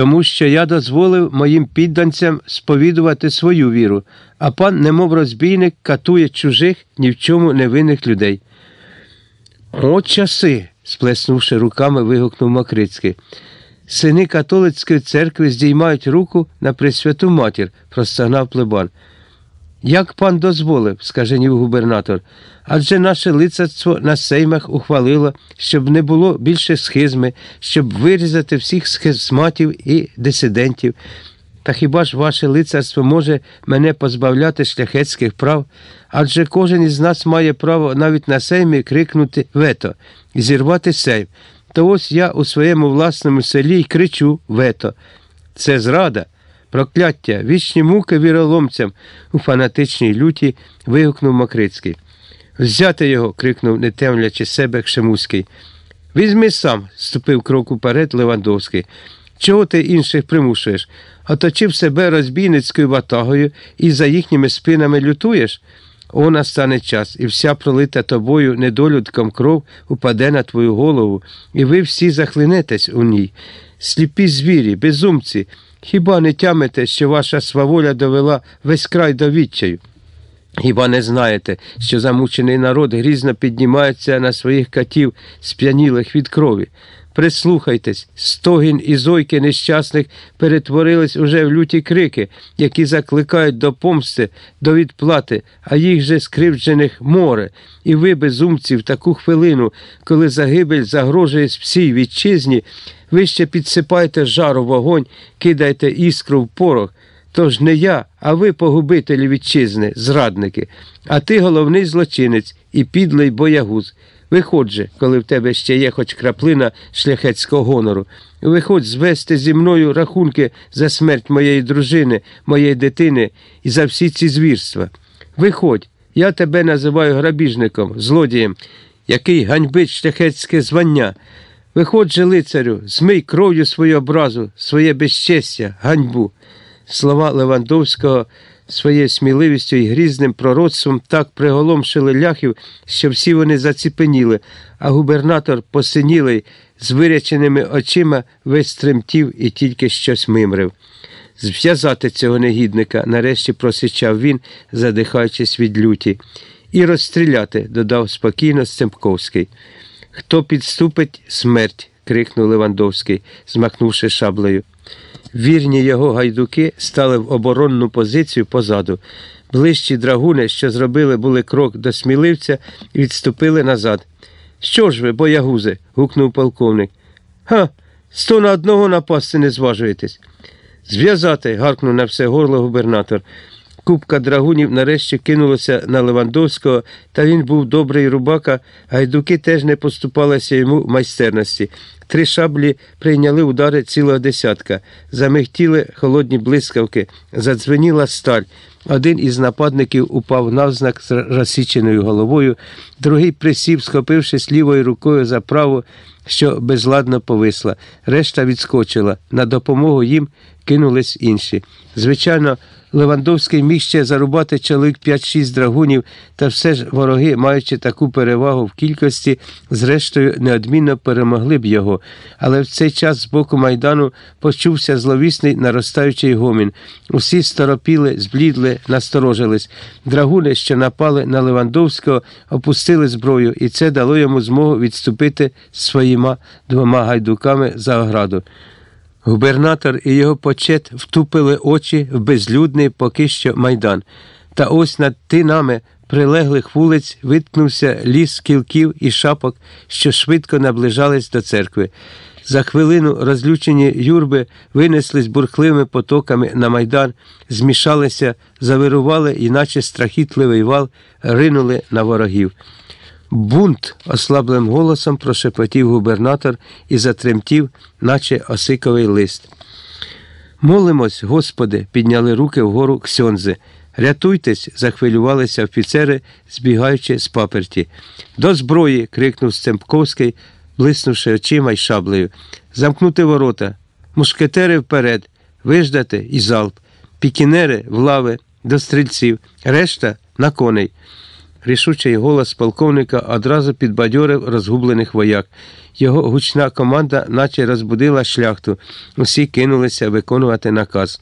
тому що я дозволив моїм підданцям сповідувати свою віру, а пан, немов розбійник, катує чужих ні в чому невинних людей. О, часи. сплеснувши руками, вигукнув Макрицький. Сини католицької церкви здіймають руку на Пресвяту матір, простагнав плебан. Як пан дозволив, скаженів губернатор, адже наше лицарство на сеймах ухвалило, щоб не було більше схизми, щоб вирізати всіх схизматів і дисидентів. Та хіба ж ваше лицарство може мене позбавляти шляхетських прав? Адже кожен із нас має право навіть на сеймі крикнути вето і зірвати сейм. То ось я у своєму власному селі й кричу вето. Це зрада. Прокляття, вічні муки віроломцям у фанатичній люті вигукнув Макрицький. Взяти його. крикнув, не темлячи себе Кшемуський. Візьми сам, ступив крок уперед Левандовський. Чого ти інших примушуєш? Оточив себе розбійницькою ватагою і за їхніми спинами лютуєш? О, настане час, і вся пролита тобою недолюдком кров упаде на твою голову, і ви всі захлинетесь у ній. Сліпі звірі, безумці. Хіба не тямите, що ваша сваволя довела весь край до відчаю? Хіба не знаєте, що замучений народ грізно піднімається на своїх катів, сп'янілих від крові? Прислухайтесь, стогін і зойки нещасних перетворились уже в люті крики, які закликають до помсти, до відплати, а їх же скривджених море. І ви, безумці, в таку хвилину, коли загибель загрожує всій вітчизні, ви ще підсипаєте жару вогонь, кидаєте іскру в порох. Тож не я, а ви погубителі вітчизни, зрадники, а ти головний злочинець і підлий боягуз. Виходь же, коли в тебе ще є хоч краплина шляхетського гонору. Виходь звести зі мною рахунки за смерть моєї дружини, моєї дитини і за всі ці звірства. Виходь, я тебе називаю грабіжником, злодієм, який ганьбить шляхетське звання. Виходь же, лицарю, змий кров'ю свою образу, своє безчестя, ганьбу. Слова Левандовського своєю сміливістю і грізним пророцтвом так приголомшили ляхів, що всі вони заціпеніли, а губернатор посинілий, з виряченими очима весь тремтів і тільки щось мимрив. Зв'язати цього негідника, нарешті просичав він, задихаючись від люті, і розстріляти, додав спокійно Стемпковський. Хто підступить смерть, крикнув Левандовський, змахнувши шаблею. Вірні його гайдуки стали в оборонну позицію позаду. Ближчі драгуни, що зробили були крок до сміливця, відступили назад. Що ж ви, боягузи? гукнув полковник. Ха, сто на одного напасти не зважуєтесь. Зв'язати. гаркнув на все горло губернатор. Купка драгунів нарешті кинулася на Левандовського, та він був добрий рубака, гайдуки теж не поступалися йому майстерності. Три шаблі прийняли удари цілого десятка, замихтіли холодні блискавки, задзвеніла сталь. Один із нападників упав навзнак з розсіченою головою, другий присів, схопившись лівою рукою за праву, що безладно повисла. Решта відскочила. На допомогу їм кинулись інші. Звичайно, Левандовський міг ще зарубати чоловік 5-6 драгунів, та все ж вороги, маючи таку перевагу в кількості, зрештою неодмінно перемогли б його. Але в цей час з боку майдану почувся зловісний наростаючий гомін. Усі сторопіли, зблідли, насторожились. Драгуни, що напали на Левандовського, опустили зброю, і це дало йому змогу відступити своїми двома гайдуками за ограду. Губернатор і його почет втупили очі в безлюдний поки що майдан. Та ось над тинами прилеглих вулиць виткнувся ліс кілків і шапок, що швидко наближались до церкви. За хвилину розлючені юрби винеслись бурхливими потоками на майдан, змішалися, завирували, іначе страхітливий вал ринули на ворогів. Бунт, ослаблим голосом прошепотів губернатор і затремтів, наче осиковий лист. Молимось, Господи, підняли руки вгору ксьонзи. Рятуйтесь, захвилювалися офіцери, збігаючи з паперті. До зброї. крикнув Стемпковський, блиснувши очима й шаблею. Замкнути ворота, мушкетери вперед, виждати і залп, пікінери в лави, до стрільців, решта на коней. Рішучий голос полковника одразу підбадьорив розгублених вояк. Його гучна команда наче розбудила шляхту. Усі кинулися виконувати наказ.